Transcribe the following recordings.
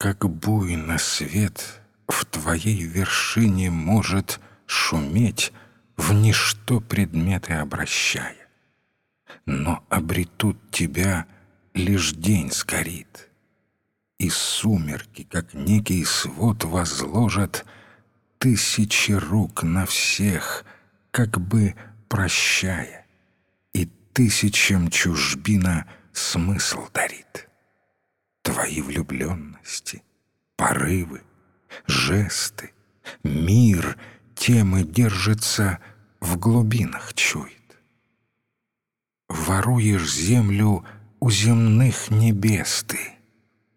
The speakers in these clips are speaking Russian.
Как буйно свет в твоей вершине может шуметь, в ничто предметы обращая. Но обретут тебя, лишь день сгорит, и сумерки, как некий свод, возложат тысячи рук на всех, как бы прощая, и тысячам чужбина смысл дарит. Твои влюбленности, порывы, жесты, мир темы держится в глубинах чует. Воруешь землю у земных небес ты,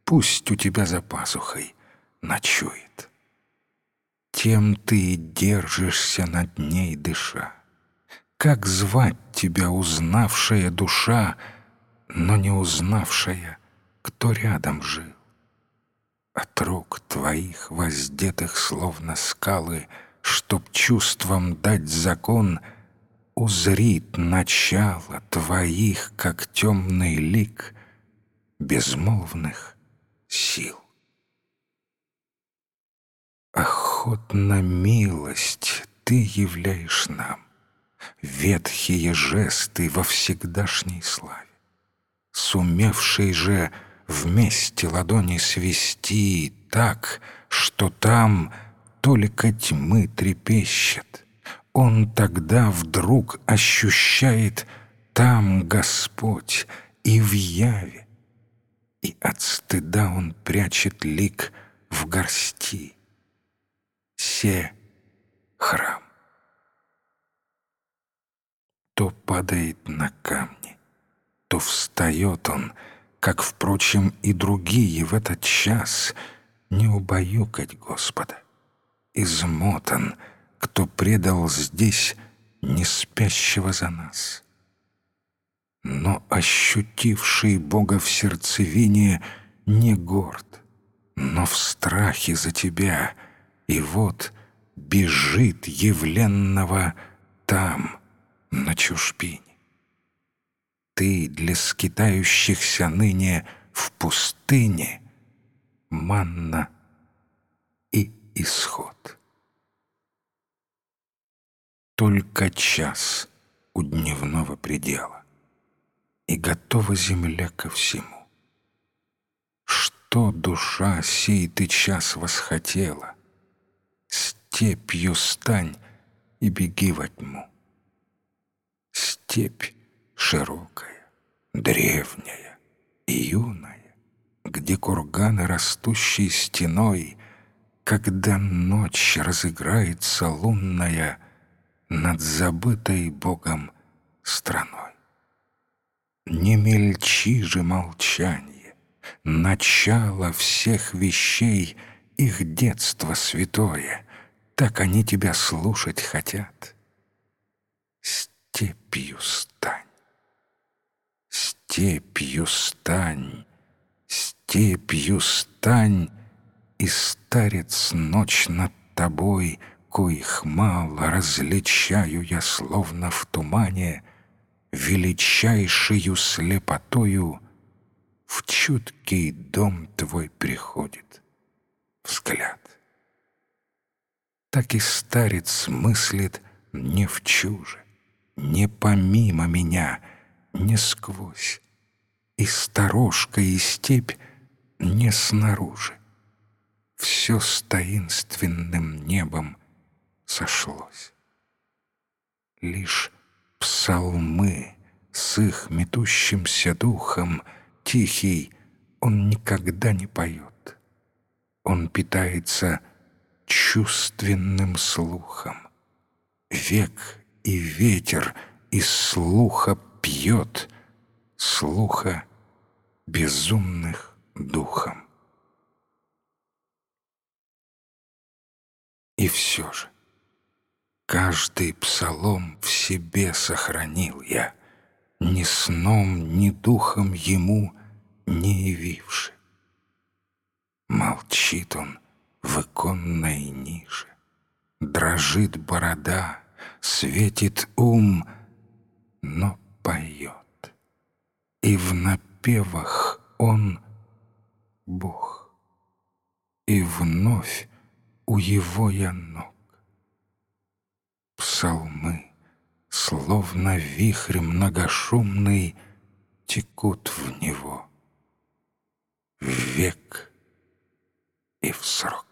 пусть у тебя за пазухой ночует. Тем ты и держишься над ней дыша. Как звать тебя узнавшая душа, но не узнавшая, кто рядом жил? От рук твоих, воздетых словно скалы, Чтоб чувствам дать закон, Узрит начало твоих, как темный лик Безмолвных сил. Охотно милость ты являешь нам, Ветхие жесты во всегдашней славе, Сумевший же — вместе ладони свести так, что там только тьмы трепещет. Он тогда вдруг ощущает там Господь и в яве, и от стыда он прячет лик в горсти. Се храм. То падает на камни, то встает он — как, впрочем, и другие в этот час, не убаюкать Господа. Измотан, кто предал здесь не спящего за нас. Но ощутивший Бога в сердцевине не горд, но в страхе за тебя, и вот бежит явленного там, на чужбине ты для скитающихся ныне в пустыне манна и исход. Только час у дневного предела, и готова земля ко всему. Что душа сей ты час восхотела, степью стань и беги во тьму. Степь широкая, древняя и юная, где курганы, растущие стеной, когда ночь разыграется лунная над забытой Богом страной. Не мельчи же молчание, начало всех вещей, их детство святое, так они тебя слушать хотят. Степью стань степью стань, степью стань, и старец ночь над тобой, коих мало различаю я, словно в тумане, величайшую слепотою в чуткий дом твой приходит взгляд. Так и старец мыслит не в чуже, не помимо меня, не сквозь, и сторожка, и степь не снаружи. Все с таинственным небом сошлось. Лишь псалмы с их метущимся духом тихий он никогда не поет. Он питается чувственным слухом. Век и ветер из слуха пьет, слуха безумных духом. И все же, каждый псалом в себе сохранил я, ни сном, ни духом ему не явивши. Молчит он в иконной нише, дрожит борода, светит ум, но поет и в напевах Он — Бог. и вновь у его я ног. Псалмы, словно вихрь многошумный, текут в него. В век и в срок.